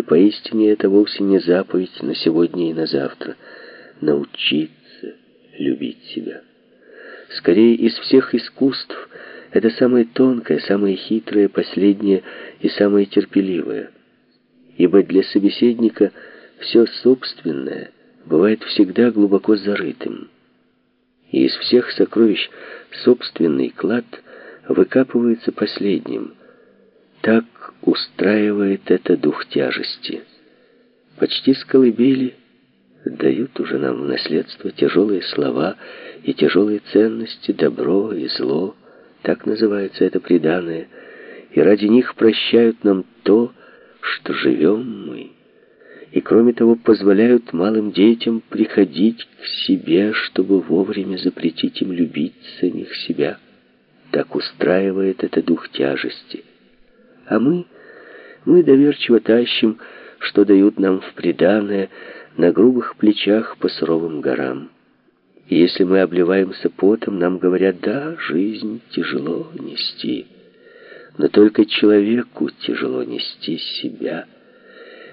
И поистине это вовсе не заповедь на сегодня и на завтра. Научиться любить себя. Скорее, из всех искусств это самое тонкое, самое хитрое, последнее и самое терпеливое. Ибо для собеседника все собственное бывает всегда глубоко зарытым. И из всех сокровищ собственный клад выкапывается последним. Так устраивает это дух тяжести. Почти с колыбели дают уже нам в наследство тяжелые слова и тяжелые ценности, добро и зло, так называется это преданное, и ради них прощают нам то, что живем мы, и кроме того позволяют малым детям приходить к себе, чтобы вовремя запретить им любить самих себя. Так устраивает это дух тяжести. А мы, мы доверчиво тащим, что дают нам в приданое, на грубых плечах по суровым горам. И если мы обливаемся потом, нам говорят, да, жизнь тяжело нести. Но только человеку тяжело нести себя.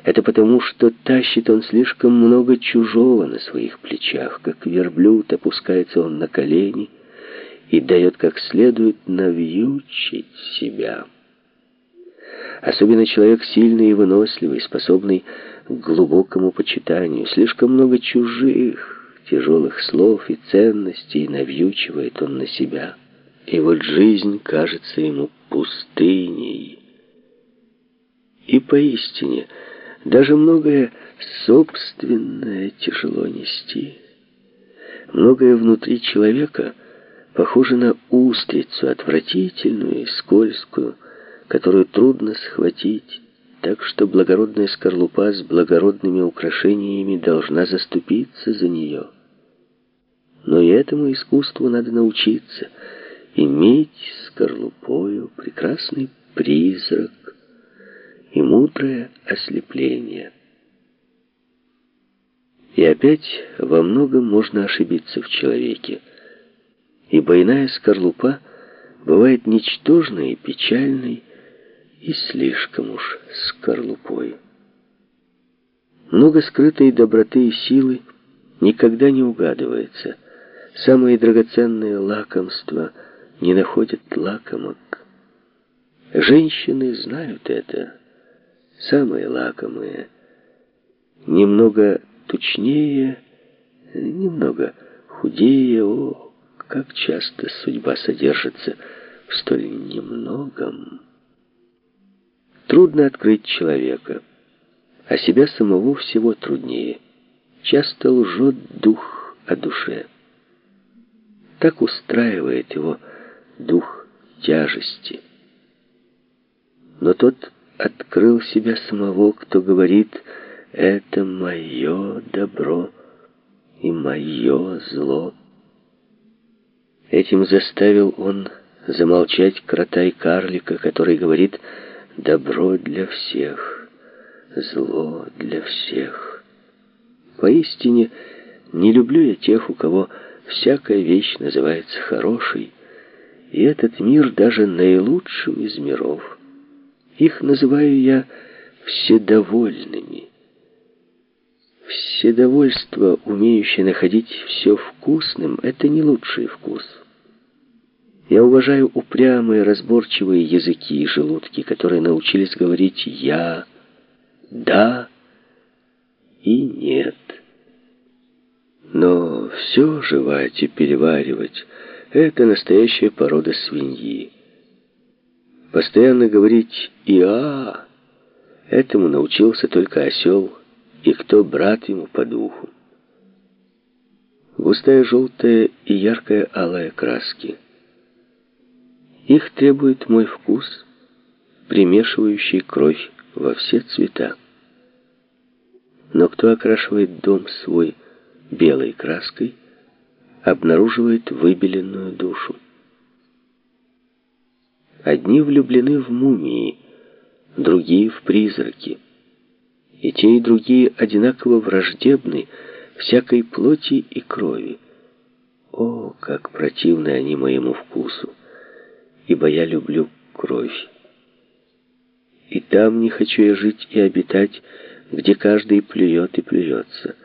Это потому, что тащит он слишком много чужого на своих плечах, как верблюд опускается он на колени и дает как следует навьючить себя. Особенно человек сильный и выносливый, способный к глубокому почитанию. Слишком много чужих, тяжелых слов и ценностей навьючивает он на себя. И вот жизнь кажется ему пустыней. И поистине, даже многое собственное тяжело нести. Многое внутри человека похоже на устрицу, отвратительную и скользкую, которую трудно схватить, так что благородная скорлупа с благородными украшениями должна заступиться за нее. Но и этому искусству надо научиться, иметь скорлупою прекрасный призрак и мудрое ослепление. И опять во многом можно ошибиться в человеке, ибо иная скорлупа бывает ничтожной и печальной, и слишком уж скорлупой. Много скрытой доброты и силы никогда не угадывается. Самые драгоценные лакомства не находят лакомок. Женщины знают это. Самые лакомые. Немного тучнее, немного худее. О, как часто судьба содержится в столь немногом. Трудно открыть человека, а себя самого всего труднее. Часто лжет дух о душе. Так устраивает его дух тяжести. Но тот открыл себя самого, кто говорит «это мое добро и мое зло». Этим заставил он замолчать крота и карлика, который говорит «это Добро для всех, зло для всех. Поистине, не люблю я тех, у кого всякая вещь называется хорошей, и этот мир даже наилучшим из миров. Их называю я вседовольными. Вседовольство, умеющее находить все вкусным, это не лучший вкус. Я уважаю упрямые, разборчивые языки и желудки, которые научились говорить «я», «да» и «нет». Но все жевать и переваривать — это настоящая порода свиньи. Постоянно говорить «иа» — этому научился только осел, и кто брат ему по духу. Густая желтая и яркая алая краски — их требует мой вкус, примешивающий кровь во все цвета. Но кто окрашивает дом свой белой краской, обнаруживает выбеленную душу. Одни влюблены в мумии, другие в призраки. И те, и другие одинаково враждебны всякой плоти и крови. О, как противны они моему вкусу! Ибо я люблю кровь. И там не хочу я жить и обитать, где каждый плюет и плюется.